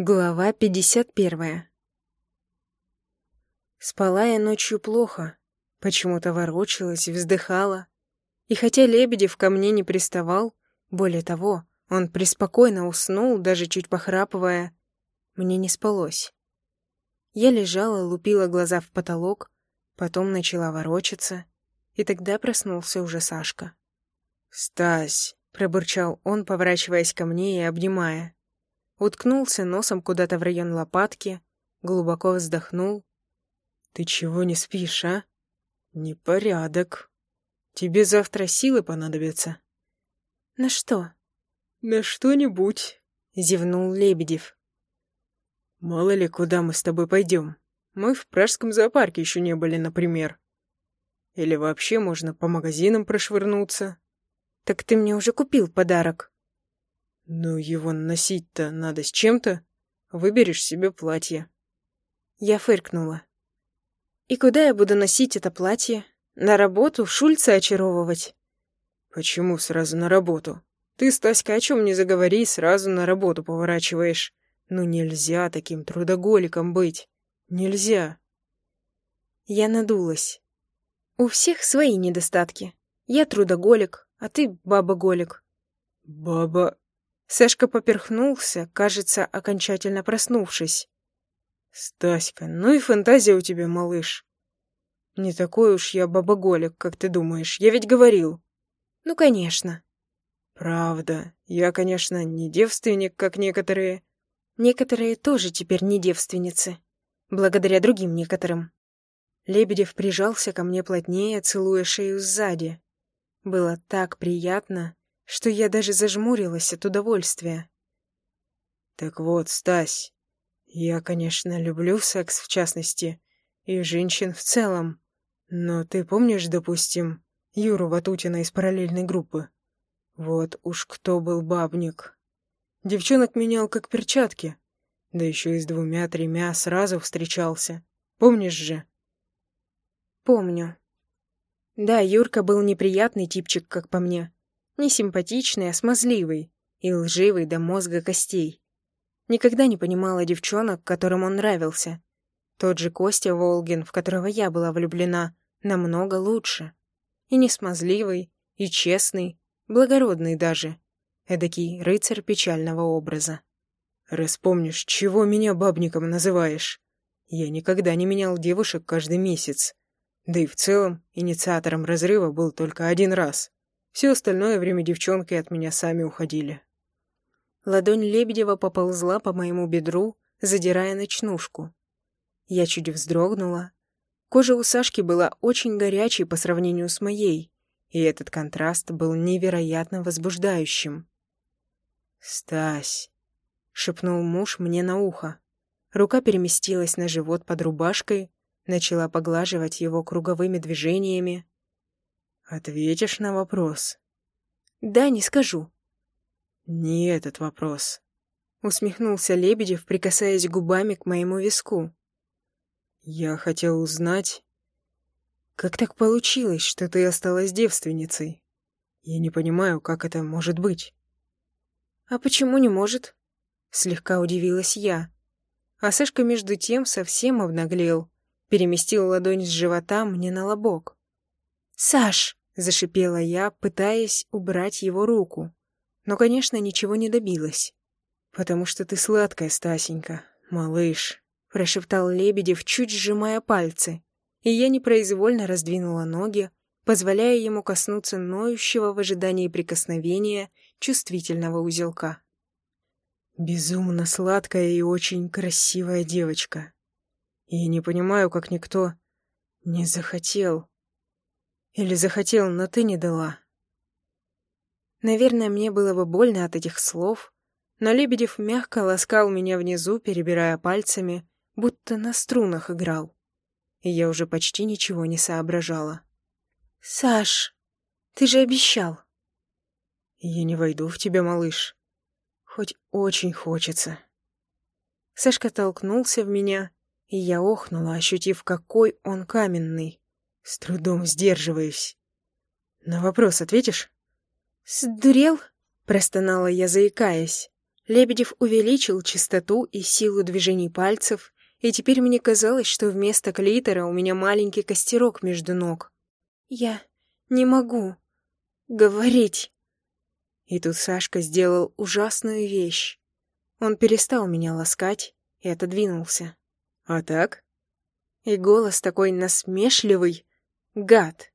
Глава 51 Спала я ночью плохо, почему-то ворочалась, вздыхала. И хотя Лебедев ко мне не приставал, более того, он преспокойно уснул, даже чуть похрапывая, мне не спалось. Я лежала, лупила глаза в потолок, потом начала ворочаться, и тогда проснулся уже Сашка. «Стась!» — пробурчал он, поворачиваясь ко мне и обнимая уткнулся носом куда-то в район лопатки, глубоко вздохнул. «Ты чего не спишь, а? Непорядок. Тебе завтра силы понадобятся». «На что?» «На что-нибудь», — зевнул Лебедев. «Мало ли, куда мы с тобой пойдем. Мы в пражском зоопарке еще не были, например. Или вообще можно по магазинам прошвырнуться». «Так ты мне уже купил подарок». «Ну, его носить-то надо с чем-то. Выберешь себе платье». Я фыркнула. «И куда я буду носить это платье? На работу? Шульца очаровывать?» «Почему сразу на работу? Ты, Стаська, о чем не заговори, сразу на работу поворачиваешь. Ну нельзя таким трудоголиком быть. Нельзя». Я надулась. У всех свои недостатки. Я трудоголик, а ты бабоголик. «Баба...» Сашка поперхнулся, кажется, окончательно проснувшись. «Стаська, ну и фантазия у тебя, малыш. Не такой уж я бабоголик, как ты думаешь. Я ведь говорил». «Ну, конечно». «Правда. Я, конечно, не девственник, как некоторые». «Некоторые тоже теперь не девственницы. Благодаря другим некоторым». Лебедев прижался ко мне плотнее, целуя шею сзади. Было так приятно что я даже зажмурилась от удовольствия. «Так вот, Стась, я, конечно, люблю секс в частности, и женщин в целом, но ты помнишь, допустим, Юру Ватутина из параллельной группы? Вот уж кто был бабник. Девчонок менял как перчатки, да еще и с двумя-тремя сразу встречался. Помнишь же?» «Помню. Да, Юрка был неприятный типчик, как по мне». Не симпатичный, а смазливый и лживый до мозга костей. Никогда не понимала девчонок, которым он нравился. Тот же Костя Волгин, в которого я была влюблена, намного лучше. И не смазливый, и честный, благородный даже. Эдакий рыцарь печального образа. «Распомнишь, чего меня бабником называешь? Я никогда не менял девушек каждый месяц. Да и в целом инициатором разрыва был только один раз. Все остальное время девчонки от меня сами уходили. Ладонь Лебедева поползла по моему бедру, задирая ночнушку. Я чуть вздрогнула. Кожа у Сашки была очень горячей по сравнению с моей, и этот контраст был невероятно возбуждающим. «Стась!» — шепнул муж мне на ухо. Рука переместилась на живот под рубашкой, начала поглаживать его круговыми движениями, Ответишь на вопрос? Да, не скажу. Не этот вопрос. Усмехнулся Лебедев, прикасаясь губами к моему виску. Я хотел узнать, как так получилось, что ты осталась девственницей? Я не понимаю, как это может быть. А почему не может? Слегка удивилась я. А Сашка между тем совсем обнаглел, переместил ладонь с живота мне на лобок. «Саш!» Зашипела я, пытаясь убрать его руку. Но, конечно, ничего не добилась. «Потому что ты сладкая, Стасенька, малыш», — прошептал Лебедев, чуть сжимая пальцы. И я непроизвольно раздвинула ноги, позволяя ему коснуться ноющего в ожидании прикосновения чувствительного узелка. «Безумно сладкая и очень красивая девочка. И не понимаю, как никто не захотел или захотел, но ты не дала. Наверное, мне было бы больно от этих слов, но Лебедев мягко ласкал меня внизу, перебирая пальцами, будто на струнах играл. И я уже почти ничего не соображала. «Саш, ты же обещал!» «Я не войду в тебя, малыш. Хоть очень хочется». Сашка толкнулся в меня, и я охнула, ощутив, какой он каменный. С трудом сдерживаюсь. На вопрос ответишь? «Сдурел?» — простонала я, заикаясь. Лебедев увеличил частоту и силу движений пальцев, и теперь мне казалось, что вместо клитора у меня маленький костерок между ног. Я не могу говорить. И тут Сашка сделал ужасную вещь. Он перестал меня ласкать и отодвинулся. «А так?» И голос такой насмешливый. Гад.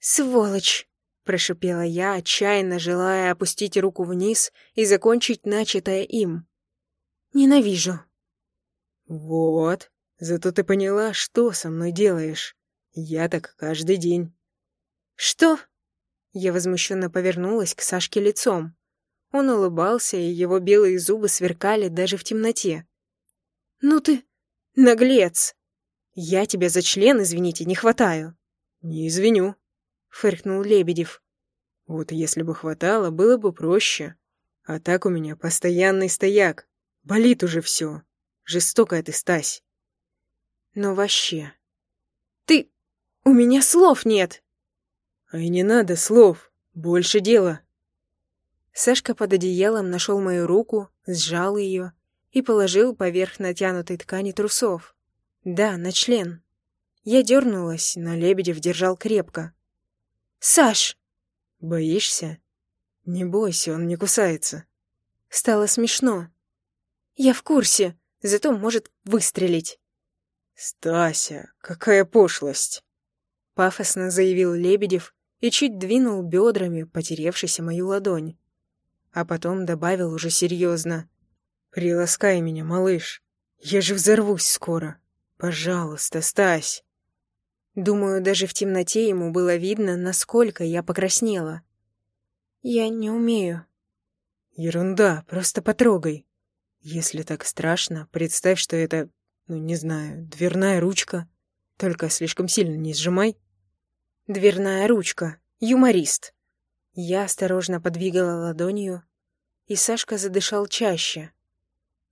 «Сволочь!» — прошипела я, отчаянно желая опустить руку вниз и закончить начатое им. «Ненавижу». «Вот, зато ты поняла, что со мной делаешь. Я так каждый день». «Что?» Я возмущенно повернулась к Сашке лицом. Он улыбался, и его белые зубы сверкали даже в темноте. «Ну ты... наглец! Я тебя за член, извините, не хватаю». «Не извиню», — фыркнул Лебедев. «Вот если бы хватало, было бы проще. А так у меня постоянный стояк. Болит уже все. Жестокая ты, Стась». «Но вообще...» «Ты... у меня слов нет!» «А и не надо слов. Больше дела». Сашка под одеялом нашел мою руку, сжал ее и положил поверх натянутой ткани трусов. Да, на член. Я дернулась, но Лебедев держал крепко. «Саш!» «Боишься?» «Не бойся, он не кусается». Стало смешно. «Я в курсе, зато может выстрелить». «Стася, какая пошлость!» Пафосно заявил Лебедев и чуть двинул бедрами, потеревшись мою ладонь. А потом добавил уже серьезно. «Приласкай меня, малыш. Я же взорвусь скоро. Пожалуйста, Стась». Думаю, даже в темноте ему было видно, насколько я покраснела. «Я не умею». «Ерунда, просто потрогай. Если так страшно, представь, что это, ну, не знаю, дверная ручка. Только слишком сильно не сжимай». Дверная ручка. Юморист. Я осторожно подвигала ладонью, и Сашка задышал чаще.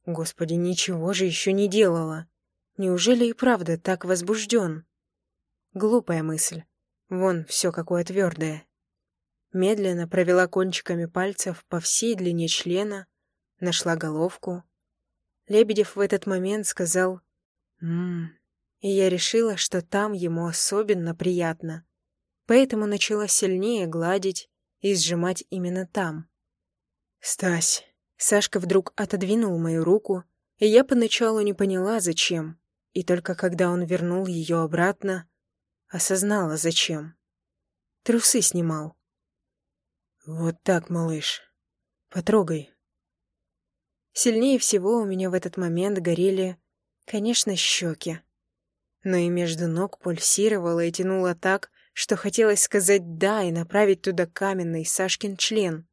Господи, ничего же еще не делала. Неужели и правда так возбужден? Глупая мысль. Вон все какое твердое. Медленно провела кончиками пальцев по всей длине члена, нашла головку. Лебедев в этот момент сказал «Ммм», и я решила, что там ему особенно приятно поэтому начала сильнее гладить и сжимать именно там. «Стась!» Сашка вдруг отодвинул мою руку, и я поначалу не поняла, зачем, и только когда он вернул ее обратно, осознала, зачем. Трусы снимал. «Вот так, малыш. Потрогай». Сильнее всего у меня в этот момент горели, конечно, щеки. Но и между ног пульсировало и тянуло так, что хотелось сказать «да» и направить туда каменный Сашкин член.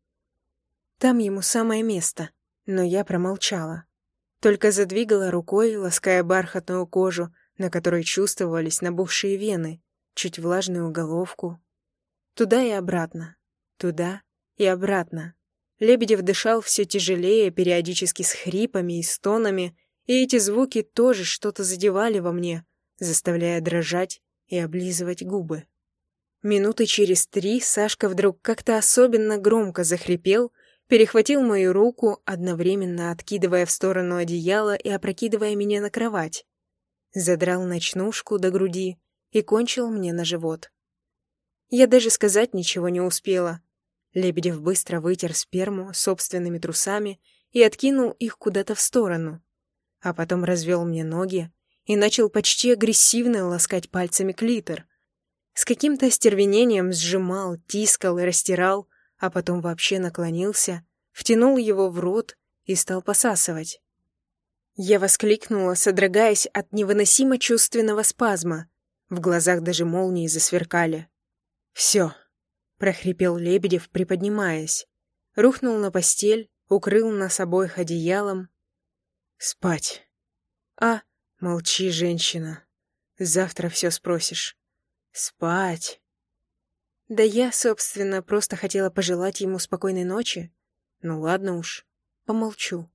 Там ему самое место, но я промолчала. Только задвигала рукой, лаская бархатную кожу, на которой чувствовались набухшие вены, чуть влажную головку. Туда и обратно, туда и обратно. Лебедев дышал все тяжелее, периодически с хрипами и стонами, и эти звуки тоже что-то задевали во мне, заставляя дрожать и облизывать губы. Минуты через три Сашка вдруг как-то особенно громко захрипел, перехватил мою руку, одновременно откидывая в сторону одеяла и опрокидывая меня на кровать. Задрал ночнушку до груди и кончил мне на живот. Я даже сказать ничего не успела. Лебедев быстро вытер сперму собственными трусами и откинул их куда-то в сторону. А потом развел мне ноги и начал почти агрессивно ласкать пальцами клитор, с каким-то остервенением сжимал, тискал и растирал, а потом вообще наклонился, втянул его в рот и стал посасывать. Я воскликнула, содрогаясь от невыносимо чувственного спазма. В глазах даже молнии засверкали. «Все», — прохрипел Лебедев, приподнимаясь. Рухнул на постель, укрыл нас обоих одеялом. «Спать». «А, молчи, женщина. Завтра все спросишь». Спать. Да я, собственно, просто хотела пожелать ему спокойной ночи. Ну ладно уж, помолчу.